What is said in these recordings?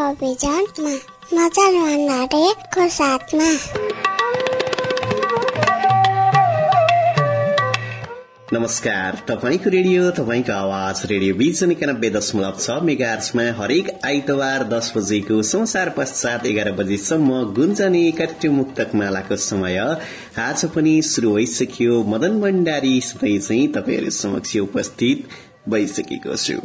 अभियानमा नजर हरेकको साथमा? नमस्कार तपाईँको रेडियो तपाईँको आवाज रेडियो बिजन एकानब्बे दशमलव छ मेगार्समा हरेक आइतबार दस बजेको संसार पश्चात एघार बजेसम्म गुन्जने कार्यक्रम मुक्तक मालाको समय। आज पनि शुरू भइसक्यो मदन भण्डारी सधैँ चाहिँ तपाईँहरू समक्ष उपस्थित भइसकेको छु।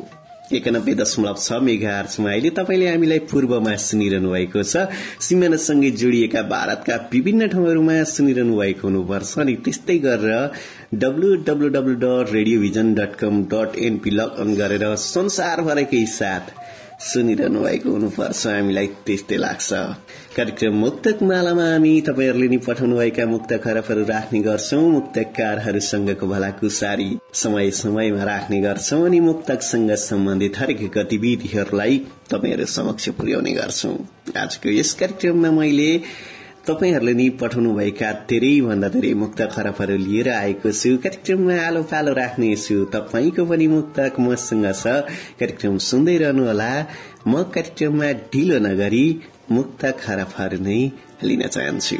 एकानब्बे दशमलव छ मेगा आर्चमा अहिले तपाईँले हामीलाई पूर्वमा सुनिरहनु भएको छ। सिमानासँगै जोडिएका भारतका विभिन्न ठाउँहरूमा सुनिरहनु भएको हुनुपर्छ अनि त्यस्तै गरेर डब्लूडब्लूडब्लू dot radiovision dot com dot np log on गरेर संसारभरकै साथ सुनिरहनु भएको हुनुपर्छ। हामीलाई त्यस्तै लाग्छ। कार्यक्रम मुक्तक मालामा हामी तपाईँहरूले नि पठाउनुभएका मुक्त खरबहरू राख्ने गर्छौं। मुक्तकारहरूसँगको भलाकुसारी समय समयमा राख्ने गर्छौं अनि मुक्तकसँग सम्बन्धित हरेक गतिविधिहरूलाई तपाईँहरू समक्ष पुर्याउने गर्छौं। आजको यस कार्यक्रममा मैले तपाईँहरूले नि पठाउनुभएका धेरैभन्दा धेरै मुक्त खरबहरू लिएर आएको छु। कार्यक्रममा आलो पालो राख्नेछु तपाईँको पनि मुक्तक मसँग छ। कार्यक्रम सुन्दै रहनुहोला। म कार्यक्रममा ढिलो नगरी मुक्त खरबहरू नै लिन चाहन्छु।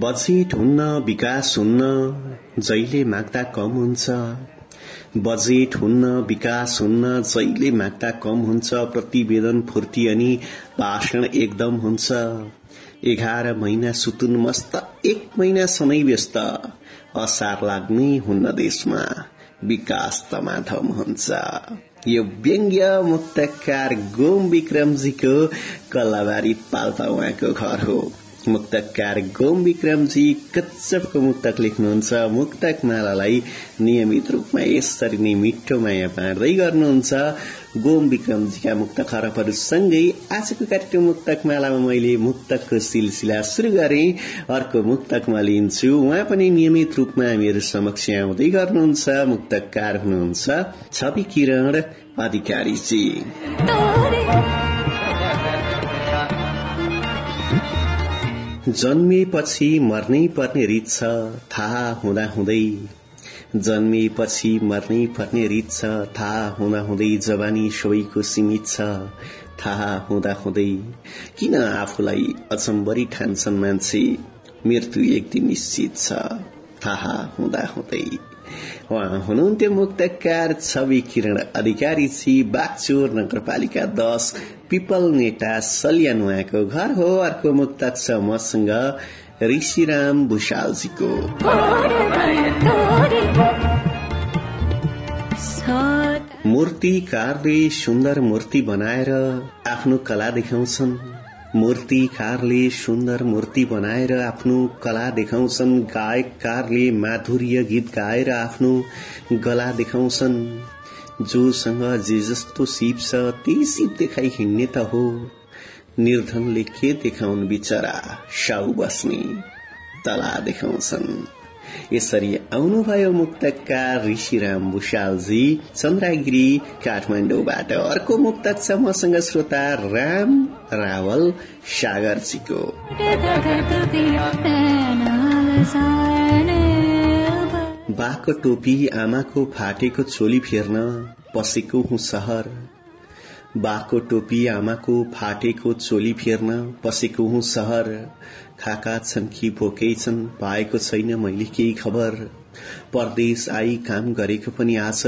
बजेट हुन्न विकास हुन्न जहिले माग्दा कम हुन्छ। बजेट हुन्न विकास हुन्न जहिले माग्दा कम हुन्छ। प्रतिवेदन फुर्ती अनि भाषण एकदम हुन्छ। एघार महिना सुतुन मस्त एक महिना सधैँ व्यस्त। असार लाग्ने हुन्न देशमा विकास तमाथम हुन्छ। यो व्यङ्ग्य मुक्तकार गोम विक्रमजीको कल्लाबारी पाल्पा उहाँको घर हो मुक्तकार गोम विक्रमजी कच्चपको मुक्तक लेख्नुहुन्छ मुक्तक मालालाई नियमित रूपमा यसरी नै मिठो माया पार्दै गर्नुहुन्छ गोम विक्रमजीका मुक्त खरबहरूसँगै आजको कार्यक्रम मुक्तक मालामा मैले मुक्तकको सिलसिला शुरू गरे अर्को मुक्तकमा लिन्छु उहाँ पनि नियमित रूपमा हामीहरू समक्ष आउँदै गर्नुहुन्छ मुक्तकार हुनुहुन्छ छवि किरण अधिकारीजी जन्मिएपछि मर्नै पर्ने रित छ थाहा हुँदा हुँदै जन्मिएपछि मर्नै पर्ने रित छ। थाहा हुँदा हुँदै जवानी सबैको सीमित छ। थाहा हुँदा हुँदै किन आफूलाई अचम्बरी ठान्छन् मान्छे? मृत्यु एक दिन निश्चित छ। थाहा हुँदा हुँदै उहाँ हुनुहुन्थ्यो मुक्तकार छवि किरण अधिकारी छि बागचोर नगरपालिका दश पिपल नेटा सल्यान उहाँको घर हो। अर्को मुक्तक छ मसँग ऋषिराम भूषालजीको मूर्तिकारले सुन्दर मूर्ति बनाएर आफ्नो कला देखाउँछन् मूर्तिकारले सुन्दर मूर्ति बनाएर आफ्नो कला देखाउँछन् गायककारले माधुर्य गीत गाएर आफ्नो गला देखाउँछन् जोसँग जे जस्तो सिप छ त्यही सिप देखाइ हिँड्ने त हो निर्धनले के देखाउन् बिचरा साउ बस्ने तला देखाउँछन्। यसरी आउनुभयो मुक्तकार ऋषिराम भूषालजी चन्द्रगिरी काठमाडौँबाट। अर्को मुक्तक छ मसँग श्रोता राम रावल सागरजीको। बाको टोपी आमाको फाटेको चोली फेर्न पसेको हुँ सहर। बाको टोपी आमाको फाटेको चोली फेर्न पसेको हुँ सहर। खाका छन् कि भोकै छन् पाएको छैन मैले केही खबर। परदेश आई काम गरेको पनि आज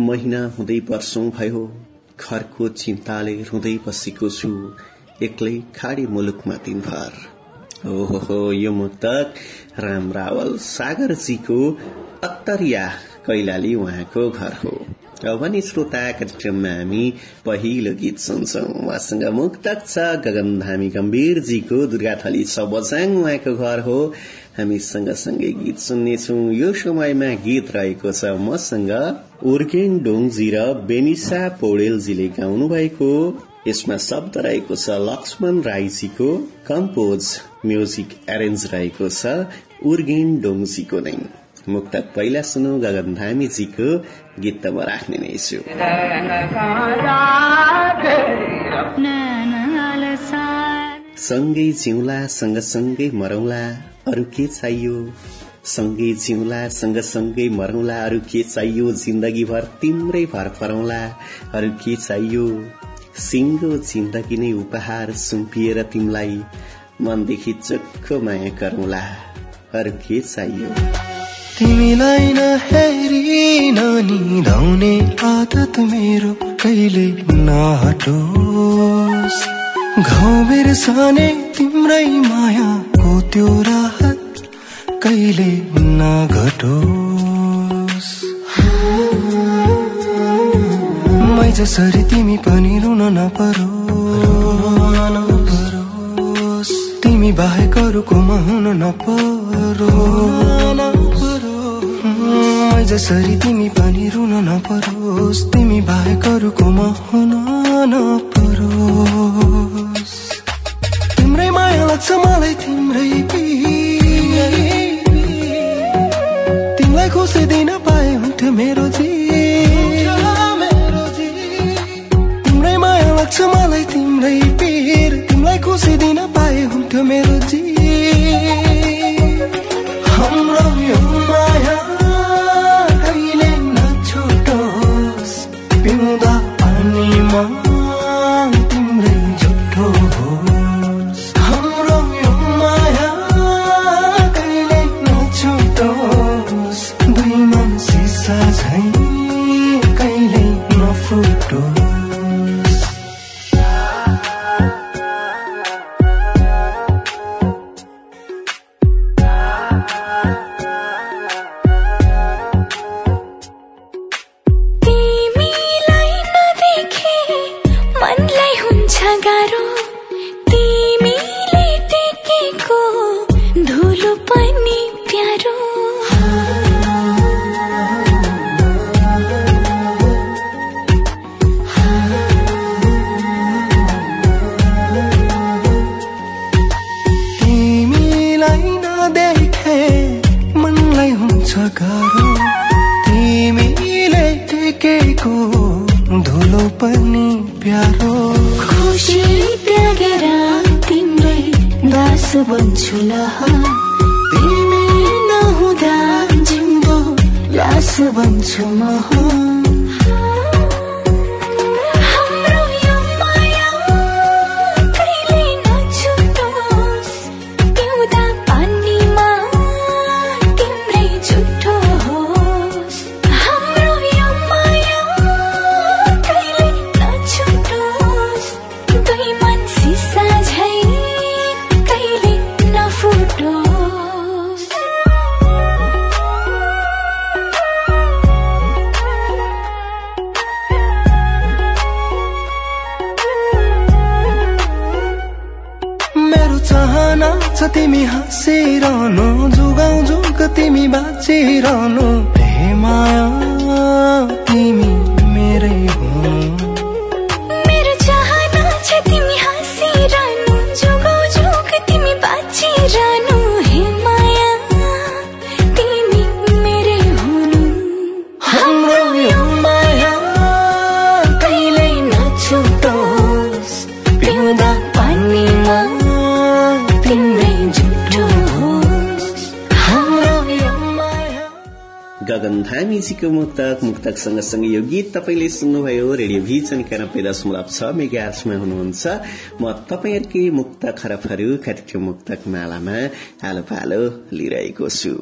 महिना हुँदै वर्षौं भयो। घरको चिन्ताले रुँदै बसेको छु एक्लै खाडी मुलुकमा दिनभर। ओहो यो मुक्तक राम रावल सागरजीको अत्तरिया कैलाली उहाँको घर हो। पनि श्रोता कार्यक्रममा हामी पहिलो गीत सुन्छौ उहाँसँग मुक्तक छ गगन धामी गम्भीरजीको दुर्गाथली छ बजाङ उहाँको घर हो। हामी सँगसँगै गीत सुन्नेछौ। यो समयमा गीत रहेको छ मसँग उर्गेङ डोङजी र बेनिसा पौडेलजीले गाउनु भएको यसमा शब्द रहेको छ लक्ष्मण राईजीको कम्पोज म्युजिक एरेन्ज रहेको छ उर्गेन डोङजीको नै। मुक्तक पहिला सुनौ गगन धामीजीको गीत त म राख्ने नै छु। सँगै जिउला सँगसँगै मरौला अरू के चाहियो? सँगै जिउला सँगसँगै मरौला अरू के चाहियो? जिन्दगीभर तिम्रै भर परौला अरू के चाहियो? सिङ्गो जिन्दगी नै उपहार सुम्पिएर तिमीलाई मनदेखि चोखो माया गरौला अरू के चाहियो? तिमीलाई नहेरी ननिदाउने आदत मेरो कहिले नहटोस्। घाउ बिर्सने तिम्रै मायाको त्यो राहत कहिले नघटोस्। मै जसरी तिमी पनि रुन नपरोस्। तिमी बाहेक अरूकोमा हुन नपरो जसरी तिमी पनि रुन नपरोस् तिमी बाहेक अरूकोमा हुन नपरोस्। तिम्रै माया लाग्छ मलाई तिम्रै सँगसँगै यो गीत तपाईँले सुन्नुभयो रेडियो भिजन एकानब्बे दशमलव छ मेगार्समा हुनुहुन्छ। म तपाईँहरूकै मुक्त खरबहरू कार्यक्रम मुक्तक मालामा आलो पालो लिइरहेको छु।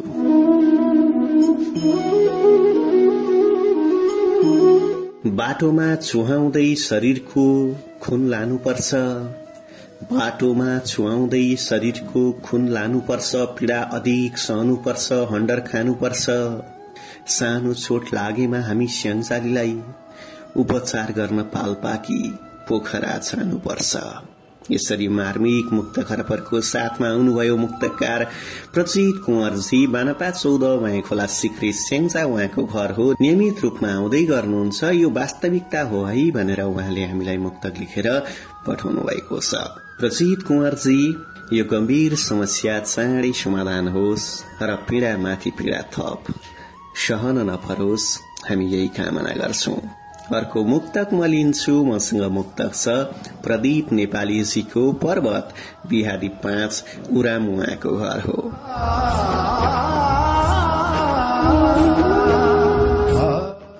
बाटोमा चुहाउँदै शरीरको खुन लानुपर्छ। बाटोमा छुवाउँदै शरीरको खुन लानुपर्छ। पीड़ा अधिक सहनुपर्छ हन्डर खानुपर्छ। सानो चोट लागेमा हामी स्याङजालीलाई उपचार गर्न पाल्पाकी पोखरा छानुपर्छ यसरी मार्मिक मुक्त खरपरको साथमा आउनुभयो मुक्तकार प्रचित कुंवरजी बानपा चौध उहाँ खोला सिक्री स्याङ्जा उहाँको घर हो। नियमित रूपमा आउँदै गर्नुहुन्छ यो वास्तविकता हो है भनेर उहाँले हामीलाई मुक्तक लेखेर पठाउनु भएको छ। प्रचित कुंवरजी यो गम्भीर समस्या चाँडै समाधान होस् र पीड़ा माथि पीड़ा थप। सहन नपरोस् हामी यही कामना गर्छौं अर्को मुक्तक म लिन्छु मसँग मुक्तक छ प्रदीप नेपालीजीको पर्वत बिहारी पाँच उराम उहाँको घर हो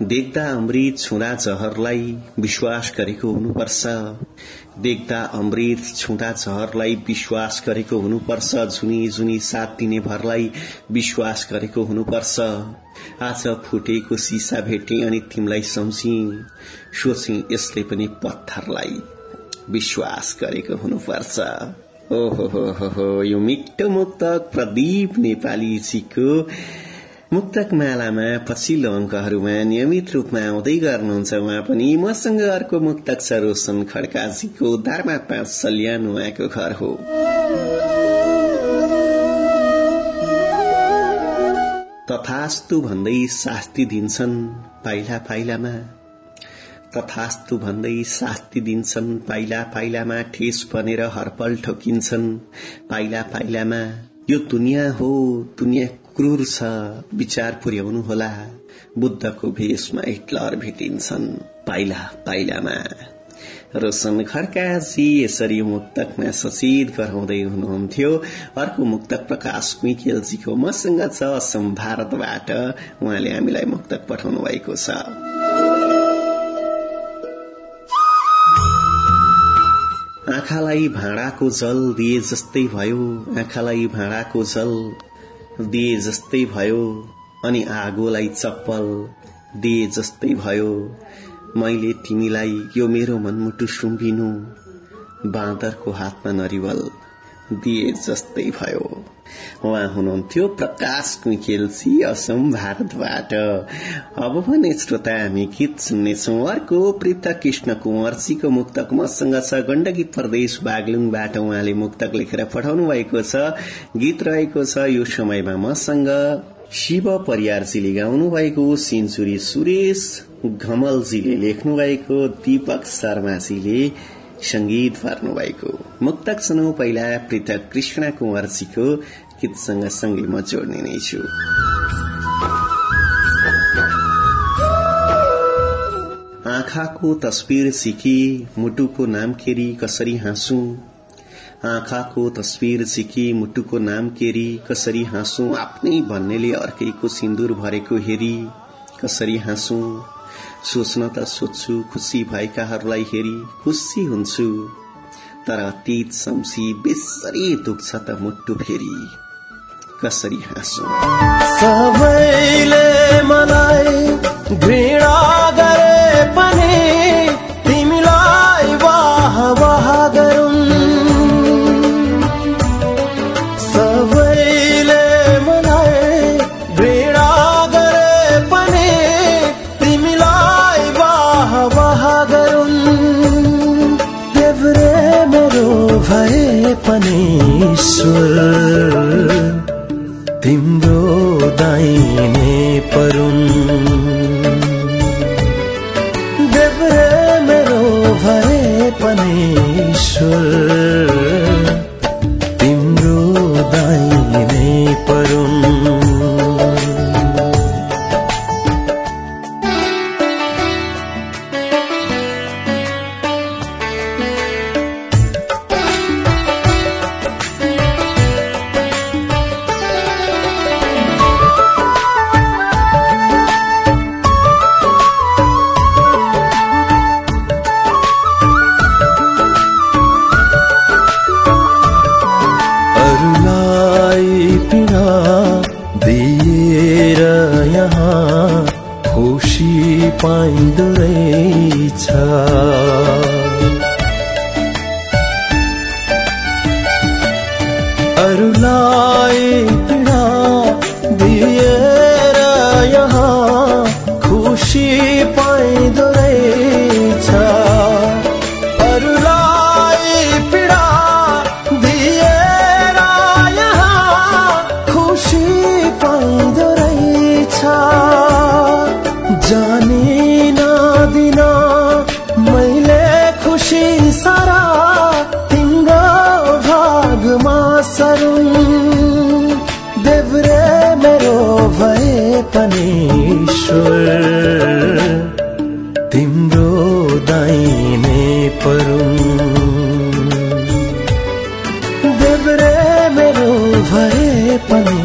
देख्दा अमृत छुँदा जहरलाई विश्वास गरेको हुनुपर्छ देख्दा अमृत छुँदा जहरलाई विश्वास गरेको हुनुपर्छ। जुनी जुनी साथ दिने भरलाई विश्वास गरेको हुनुपर्छ। आज फुटेको सिसा भेटे अनि तिमीलाई सम्झी। सोचे यसले पनि पत्थरलाई विश्वास गरेको हुनुपर्छ। ओहो हो हो यो मिठो मुक्तक प्रदीप नेपालीजीको मुक्तक मालामा पछिल्लो अङ्कहरूमा नियमित रूपमा आउँदै गर्नुहुन्छ उहाँ पनि। मसँग अर्को मुक्तक छ रोशन खड्काजीको दारमा पाँच सल्यान उहाँको घर हो। तथास्तु भन्दै शास्ति दिन्छन् पाइला पाइलामा। तथास्तु भन्दै शास्ति दिन्छन् पाइला पाइलामा ठेस बनेर हरपल ठोकिन्छन्। पाइला पाइलामा यो दुनियाँ हो दुनियाँ क्रूर छ विचार पुर्याउनु होला। बुद्धको भेषमा हिटलर भेटिन्छन् पाइला पाइलामा। रोशन खड्काजी यसरी मुक्तकमा सचेत गराउँदै हुनुहुन्थ्यो। अर्को मुक्तक प्रकाश मिखेलजीको मसँग छ असम भारतबाट। उहाँले हामीलाई मुक्तक पठाउनु भएको छ। आँखालाई भाँडाको जल दिए जस्तै भयो। आँखालाई भाँडाको जल दिए जस्तै भयो अनि आगोलाई चप्पल दिए जस्तै भयो। मैले तिमीलाई यो मेरो मनमुटु सुम्बिनु बाँदरको हातमा नरिवल। दिए जस्तै भयो। उहाँ हुनुहुन्थ्यो प्रकाश कुइकेलसी असम भारतबाट। अब भने श्रोता हामी गीत सुन्नेछौ। अर्को पृथक कृष्ण कुंवरसीको मुक्तक मसँग छ गण्डकी प्रदेश बागलुङबाट उहाँले मुक्तक लेखेर पठाउनु भएको छ। गीत रहेको छ यो समयमा मसँग। शिव परियारजीले गाउनु भएको सिन्चुरी सुरेश घमलजीले लेख्नु भएको दीपक शर्माजीले संगीत भएको मुक्तक सुनौ पहिला पृथक कृष्ण कुंवरजीको गीतसँग सँगै म जोड्ने नै छु। आँखाको तस्विर सिकी मुटुको नाम केरी कसरी हाँसु? आँखाको तस्विर सिकी मुटुको नाम केरी कसरी हाँसु? आफ्नै भन्नेले अर्कैको सिन्दुर भरेको हेरी कसरी हाँसु? सोच्न त सोध्छु खुसी भएकाहरूलाई हेरी खुसी हुन्छु। तर अतीत सम्सी बेसरी दुख्छ त मुटु फेरि। कसरी हाँसु? सबैले मलाई घृणा गरे पनि ईश्वर तिम्रो दाइने परुन्। देव्रे मेरो भए पनि ईश्वर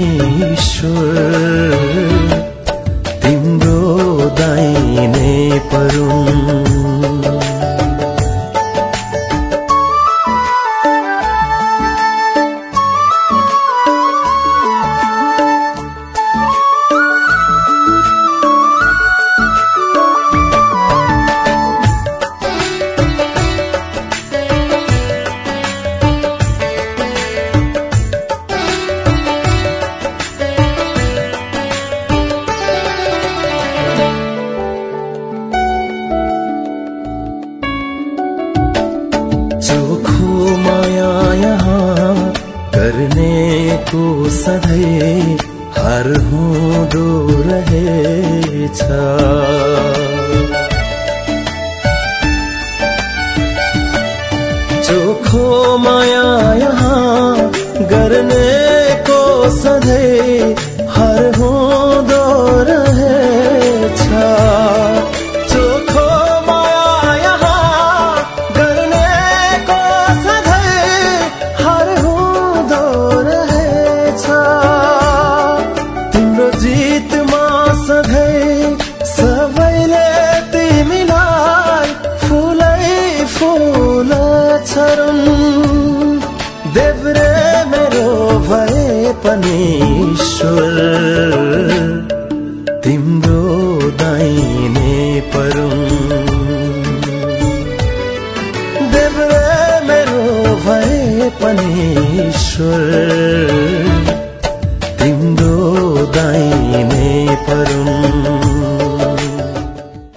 भए को सधैँ हर हुँदो रहेछ चोखो माया यहाँ गर्ने को सधैँ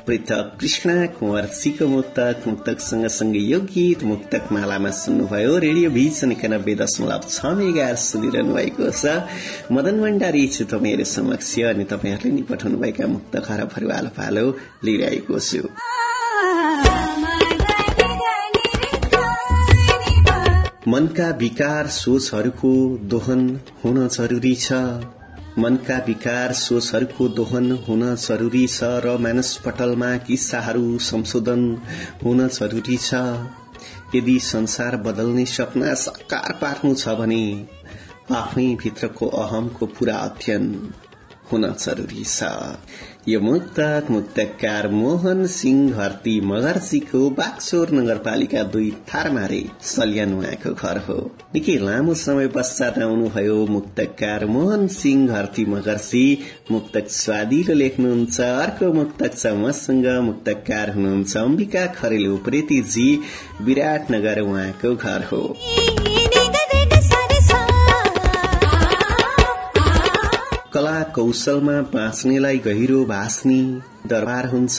पृथक कृष्ण कुँवर सिको मुक्तक मुक्तक सँगसँगै यो गीत मुक्तक मालामा सुन्नुभयो। रेडियो भिजन एकानब्बे दशमलव छ मेगा सुनिरहनु भएको छ। मदन भण्डारी छु तपाईँहरू समक्ष अनि तपाईँहरूले नि पठाउनुभएका मुक्त खरबहरू आलो पालो लिइरहेको छु। मनका विकार सोचहरूको दोहन हुन जरुरी छ। मनका विकार सोचहरूको दोहन हुन जरुरी छ र मानसपटलमा किस्साहरू संशोधन हुन जरुरी छ। यदि संसार बदल्ने सपना साकार पार्नु छ भने आफै भित्रको अहमको पूरा अध्ययन हुन जरुरी छ। यो मुक्तक मुक्तकार मोहन सिंह हर्ती मगर्जीको बाक्सोर नगरपालिका दुई थारमारे सल्यान उहाँको घर हो। निकै लामो समय पश्चात आउनुभयो मुक्तकार मोहन सिंह हर्ती मगर्जी मुक्तक स्वादिलो लेख्नुहुन्छ अर्को मुक्तक छ मसँग मुक्तकार हुनुहुन्छ अम्बिका खरेल उप्रेतीजी। विराटनगर उहाँको घर हो। कौशलमा बाँच्नेलाई गहिरो भास्नी दरबार हुन्छ।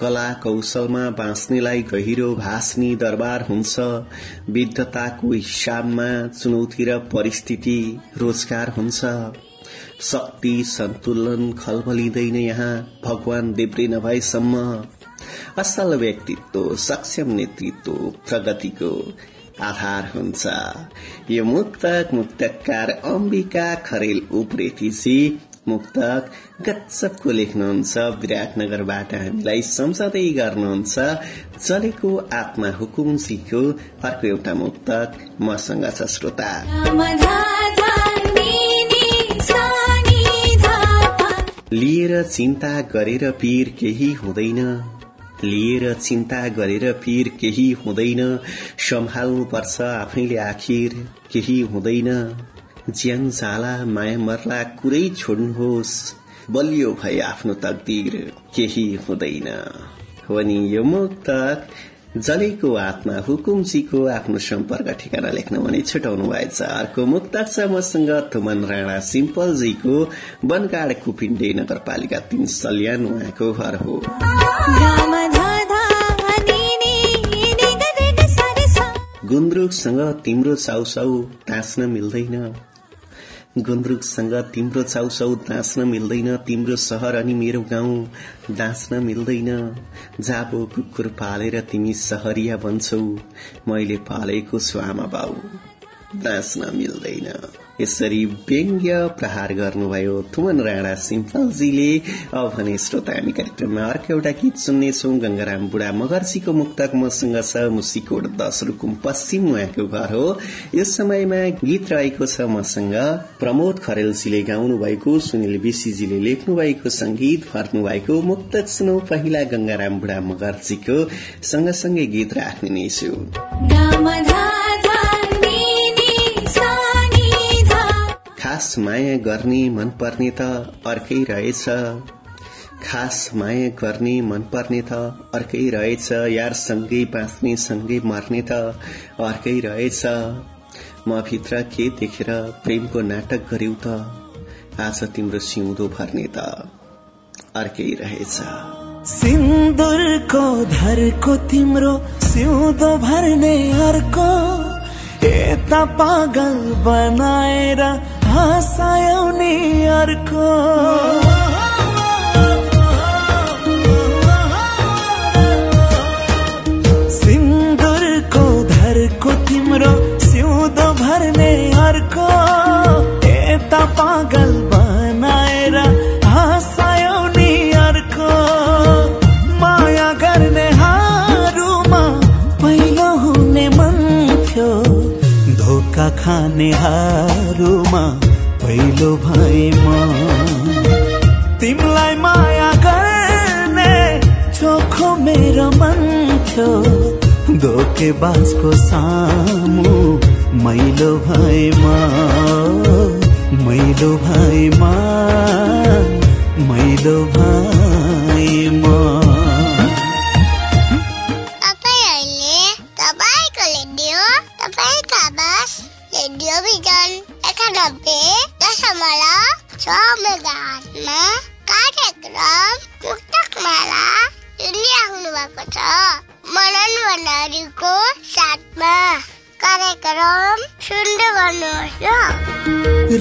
कला कौशलमा बाँच्नेलाई गहिरो भास्नी दरबार हुन्छ। विद्धताको हिसाबमा चुनौती र परिस्थिति रोजगार हुन्छ। शक्ति सन्तुलन खलबलिँदैन यहाँ भगवान देब्रे नभएसम्म असल व्यक्तित्व सक्षम नेतृत्व प्रगतिको आधार हुन्छ। यो मुक्तक मुक्तकार अम्बिका खरेल उप्रेतीजी मुक्तक गच्छपको लेख्नुहुन्छ। विराटनगरबाट हामीलाई सम्झँदै गर्नुहुन्छ। चलेको आत्मा हुकुमसीको अर्को एउटा मुक्तक मसँग छ श्रोता। लिएर चिन्ता गरेर पीर केही हुँदैन। लिएर चिन्ता गरेर पीर केही हुँदैन। सम्हाल्नु पर्छ आफैले आखिर केही हुँदैन। ज्यान जाला माया मर्ला कुरै छोड्नुहोस्। बलियो भए आफ्नो तकदिर केही हुँदैन। हो यो जलेको आत्मा हुकुमजीको आफ्नो सम्पर्क ठेगाना लेख्न भने छुटाउनु भएछ। अर्को मुक्तक छ मसँग थुमन राणा सिम्पलजीको बनकाड कुपिण्डे नगरपालिका तीन सल्यान उहाँको घर हो। गुन्द्रुकसँग तिम्रो चाउसाउ ताँच्न मिल्दैन। गुन्द्रुकसँग तिम्रो चाउसाउ दाँच्न मिल्दैन तिम्रो सहर अनि मेरो गाउँ दाँच्न मिल्दैन। जाबो कुकुर पालेर तिमी सहरिया बन्छौ मैले पालेको छु आमा बाउ दाँच्न मिल्दैन। यसरी व्यङ्ग्य प्रहार गर्नुभयो। थुमन राणा सिम्पलजीले अब भने श्रोता हामी कार्यक्रममा अर्को एउटा गीत सुन्नेछौ। गंगाराम बुढा मगर्जीको मुक्तक मसँग छ मुसिकोट दश रुकुम पश्चिम उहाँको घर हो। यस समयमा गीत रहेको छ मसँग प्रमोद खरेलजीले गाउनु भएको सुनिल विशीजीले लेख्नु भएको संगीत भर्नु भएको मुक्तक सुनौ पहिला गंगाराम बुढा मगर्जीको सँगसँगै गीत राख्ने नै छु। खास माया गर्ने मन पर्ने त अर्कै रहेछ। खास माया गर्ने मन पर्ने त अर्कै रहेछ। यार सँगै बाँच्ने सँगै मर्ने त अर्कै रहेछ। म भित्र के देखेर प्रेमको नाटक गर्यौ त? आज तिम्रो सिउँदो भर्ने त अर्कै रहेछ। सिन्दुरको धरको तिम्रो सिउँदो भर्ने अर्को यता पागल बनाएर हँसायो नि अर्को। सिन्दुरको धरको तिम्रो सिउँदो भर्ने अर्को। यता पागल धोका खाने हारूमा पहिलो भएमा तिमीलाई माया गर्ने चोखो मेरो मन थियो। धोकेबाजको सामु मैलो भएमा मैलो भएमा मैलो भएमा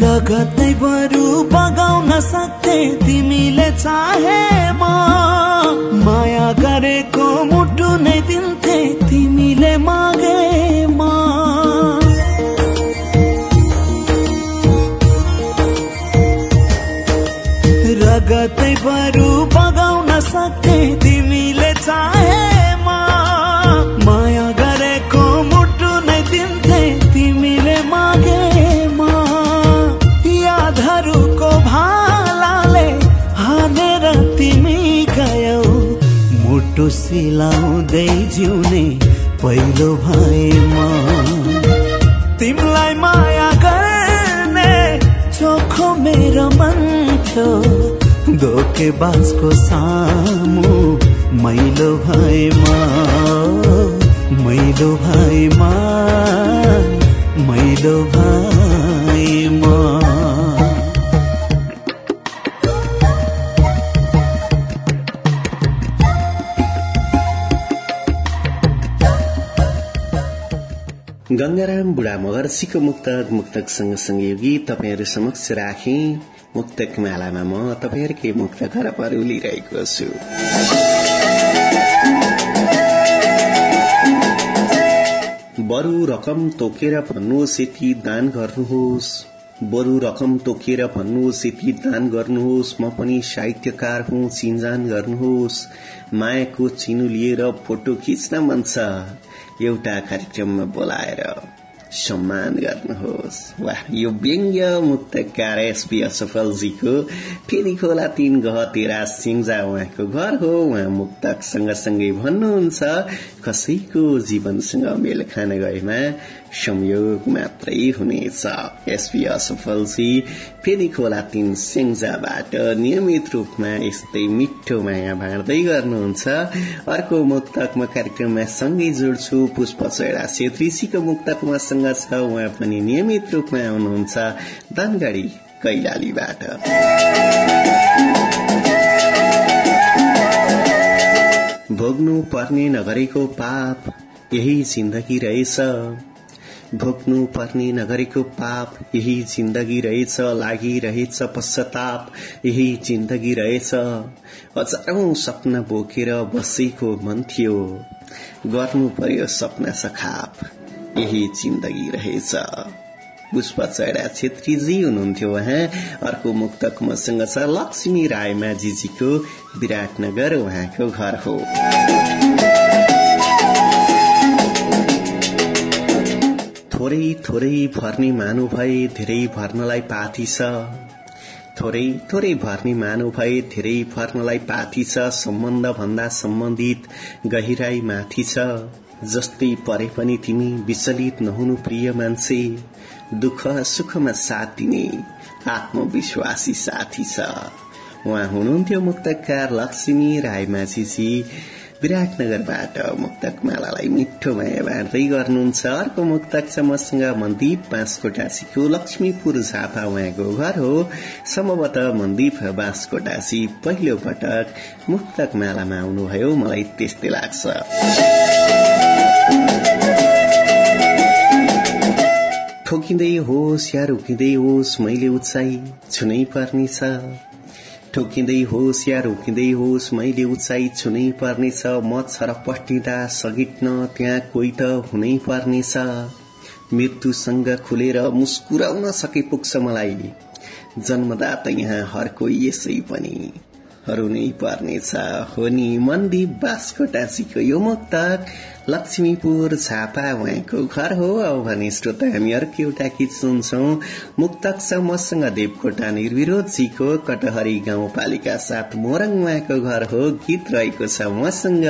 रगतै बरु बगाउन सक्थे तिमीले चाहेमा माया गरेको मुटु नै दिन्थे तिमीले मागेमा रगतै बरु जिउने पहिलो भएमा तिमीलाई माया गर्ने चोखो मेरो मन थियो। धोकेबाजको सामु मैलो भएमा मैलो भएमा मैलो भएमा गंगाराम बुढा मगर्सीको मुक्तक मुक्तक सँगसँगै यो गीत तपाईँहरू समक्ष राखे मुक्तक मालामा म तपाईँहरूकै मुक्त खरबहरू लिइरहेको छु बरु रकम तोकेर भन्नुहोस् यति दान गर्नुहोस् बरु रकम तोकेर भन्नुहोस् यति दान गर्नुहोस् म पनि साहित्यकार हुँ चिन्जान गर्नुहोस् मायाको चिनो लिएर फोटो खिच्न मन छ एउटा कार्यक्रममा बोलाएर सम्मान गर्नुहोस्। वाह यो व्यङ्ग्य मुक्तकार एसपी असफलजीको फेरि खोला तीन गह तेरा सिङ्जा उहाँको घर हो। उहाँ मुक्तक सँगसँगै भन्नुहुन्छ। कसैको जीवनसँग मेल खान गएमा संयोग मात्रै हुनेछ। एसपी असफलजी फेरि खोला तीन सेङ्जाबाट नियमित रूपमा यस्तै मिठो माया बाँड्दै गर्नुहुन्छ। अर्को मुक्तक म कार्यक्रममा सँगै जोड्छु पुष्प चेडा छेत्रीसीको मुक्तक मसँग छ। उहाँ पनि नियमित रूपमा आउनुहुन्छ धनगढ़ी कैलालीबाट। भोग्नु पर्ने नगरेको पाप यही जिन्दगी रहेछ। भोग्नु पर्ने नगरेको पाप यही जिन्दगी रहेछ लागिरहेछ पश्चाताप यही जिन्दगी रहेछ। हजारौं सपना बोकेर बसेको मन थियो। गर्नु पर्यो सपना सखाप यही जिन्दगी रहेछ। पुष्प चैडा छेत्रीजी हुनुहुन्थ्यो उहाँ। अर्को मुक्तक मसँग छ लक्ष्मी रायमाझीजीको विराटनगर उहाँको घर हो। थोरै थोरै भर्ने मानु भए धेरै भर्नलाई पाथी छ। थोरै थोरै भर्ने मानु भए धेरै भर्नलाई पाथी छ। सम्बन्ध भन्दा सम्बन्धित गहिराई माथि छ। जस्तै परे पनि तिमी विचलित नहुनु प्रिय मान्छे। दुःख सुखमा साथ दिने आत्मविश्वासी साथी छ। उहाँ हुनुहुन्थ्यो मुक्तकार लक्ष्मी रायमाझीजी विराटनगरबाट मुक्तक मालालाई मिठो माया बाँड्दै गर्नुहुन्छ। अर्को मुक्तक छ मसँग मन्दीप बाँसकोटासीको लक्ष्मीपुर झापा उहाँको घर हो। सम्भवत मन्दीप बाँसकोटासी पहिलो पटक मुक्तक मालामा आउनुभयो। मलाई त्यस्तै लाग्छ। ठोकिँदै होस् या रोकिँदै होस् मैले उचाइ छुनै पर्नेछ। ठोकिँदै होस् या रोकिँदै होस् मैले उचाइ छुनै पर्नेछ। म छरपट्टिँदा सगिट्न त्यहाँ कोही त हुनै पर्नेछ। मृत्युसँग खुलेर मुस्कुराउन सके पुग्छ मलाई। जन्मदाता यहाँ हर कोही यसै पनि रुनै पर्नेछ। हो नि मन्दिप बास्कोटासीको यो मुक्तक लक्ष्मीपुर छापा उहाँको घर हो अब भने श्रोता हामी अर्को एउटा गीत सुन्छौं। मुक्तक मसँग देवकोटा निर्विरोधजीको कटहरी गाउँपालिका साथ मोरङ उहाँको घर हो। गीत रहेको छ मसँग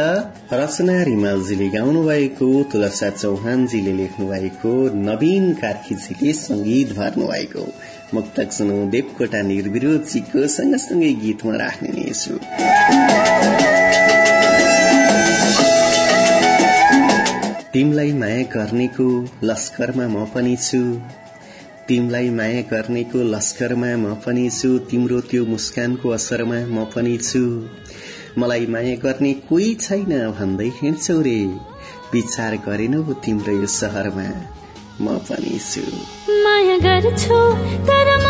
रचना रिमालजीले गाउनु भएको तुलसा चौहानजीले लेख्नु भएको नवीन कार्कीजीले संगीत भर्नु भएको मुक्तक सुनौ देवकोटा निर्विरोधजीको सँगसँगै गीत म राख्ने छु। तिमलाई माया गर्नेको लस्करमा म पनि छु। तिमलाई माया गर्नेको लस्करमा म पनि छु। तिम्रो त्यो मुस्कानको असरमा म पनि छु। मलाई माया गर्ने कोही छैन भन्दै हिँड्छौ रे। विचार गरेनौ तिम्रो यो सहरमा। म पनि छु। माया गर्छु तर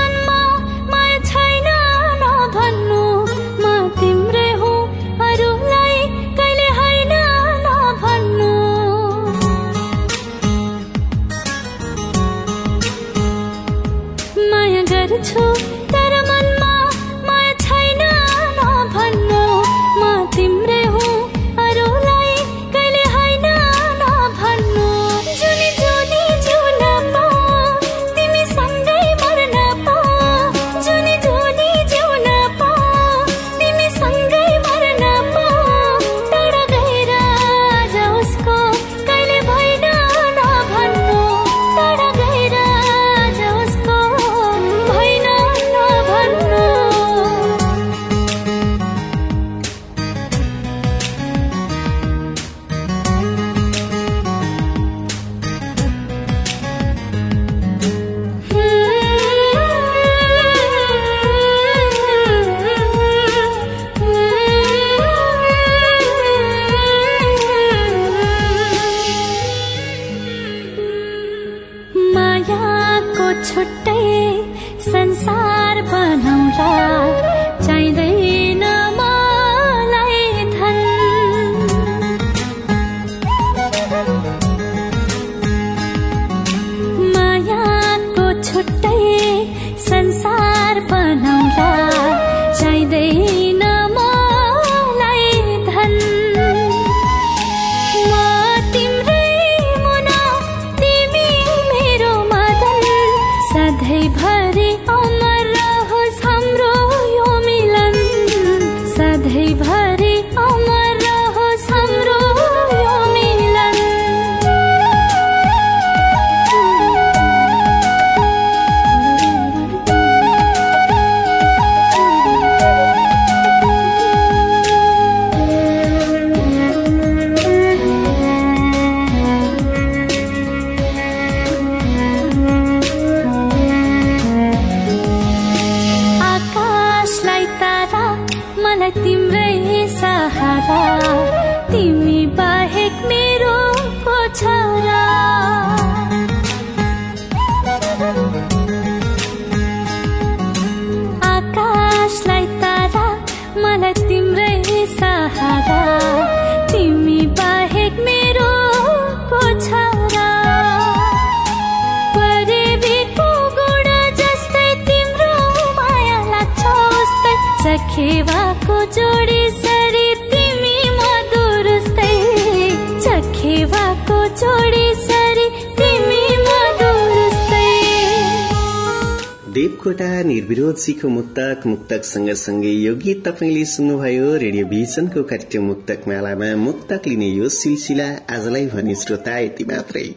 निर्विरोधजीको मुक्तक मुक्तक सँगसँगै यो गीत तपाईँले सुन्नुभयो रेडियो भिजनको कार्यक्रम मुक्तक मालामा मुक्तक लिने यो सिलसिला आजलाई भने श्रोता यति मात्रै।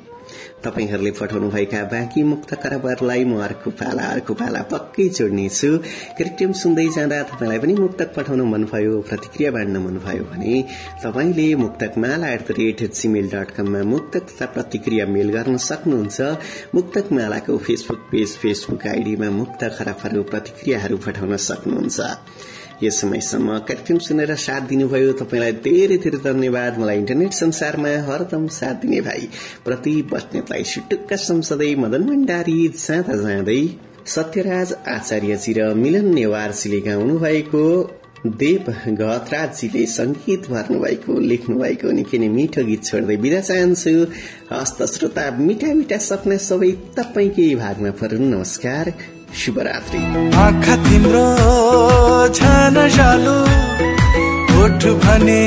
तपाईँहरूले पठाउनुभएका बाँकी मुक्त खराबहरूलाई म अर्को पाला अर्को पाला पक्कै जोड्नेछु। कार्यक्रम सुन्दै जाँदा तपाईँलाई पनि मुक्तक पठाउन मनभयो प्रतिक्रिया बाँड्न मनभयो भने तपाईँले मुक्तक माला at the rate Gmail dot कममा मुक्तक तथा प्रतिक्रिया मेल गर्न सक्नुहुन्छ। मुक्तक मालाको फेसबुक पेज फेसबुक आइडीमा मुक्त खराबहरू प्रतिक्रियाहरू पठाउन सक्नुहुन्छ। यस समयसम्म कार्यक्रम सुनेर साथ दिनुभयो तपाईँलाई धेरै धेरै धन्यवाद। मलाई इन्टरनेट संसारमा हरदम साथ दिने भाइ प्रति बस्नेतलाई सुटुक्क संसदै मदन भण्डारी जाँदा जाँदै सत्यराज आचार्यजी र मिलन नेवारजीले गाउनु भएको देव गहतराजजीले संगीत भर्नु भएको लेख्नु भएको निकै नै मिठो गीत छोड्दै बिदा चाहन्छु। हस्त श्रोता मिठा मिठा सपना सबै तपाईँकै भागमा परुन् नमस्कार। शुभरात्रि। आँखा तिम्रो छान जालु ओठ भने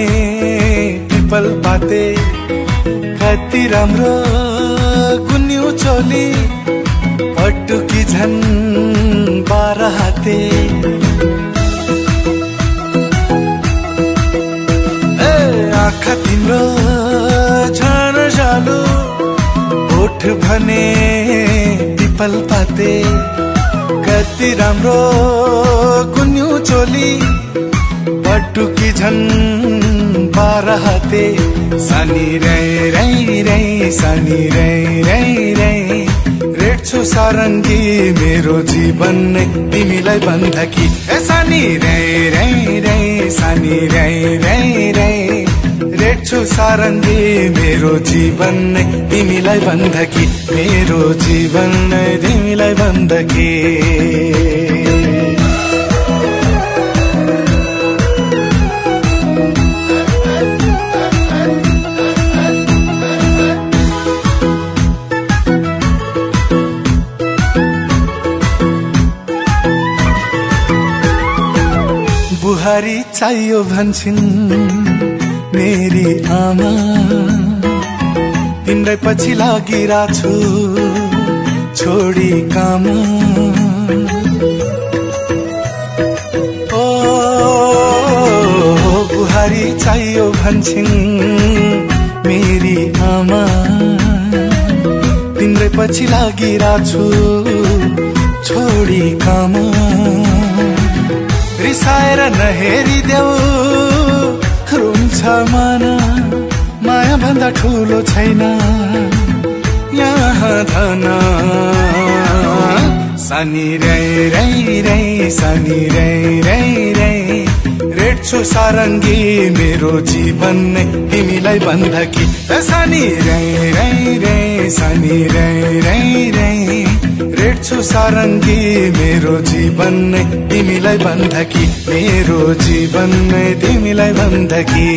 पिपल पाते। कति राम्रो गुन्यु चोली पटुकी झन् बाह्र हाते। आँखा तिम्रो छान जालु ओठ भने पिपल पाते। कति राम्रो कुन्यु चोली पटुकी झन् बाह्र सानी रै रै रै सानी रै रै रै। रेट्छु सारङ्गी मेरो जीवन नै तिमीलाई बन्धकी। ए सानी रै रै रै सानी रै रै रै। रेट्छु सारङ्गी मेरो जीवन नै तिमीलाई बन्धकी। मेरो जीवन नै तिमीलाई बन्धकी। बुहारी चाहियो भन्छन्। मेरी आमा तिम्रै पछि लागिरहेछु छोडी काम। ओ बुहारी चाहियो भन्छन् मेरी आमा। तिम्रै पछि लागिरहेछु छोडी काम। रिसाएर नहेरिदेऊ। मन माया भन्दा ठुलो छैन। यहाँ धन। सानी रै रै रै सानी रै रै रै। रेट्छु सारङ्गी मेरो जीवन नै तिमीलाई बन्धकी। सानी रै रै रै सानी रै रै रै। रेट्छु सारङ्गी मेरो जीवन नै तिमीलाई बन्धकी मेरो जीवन नै तिमीलाई बन्धकी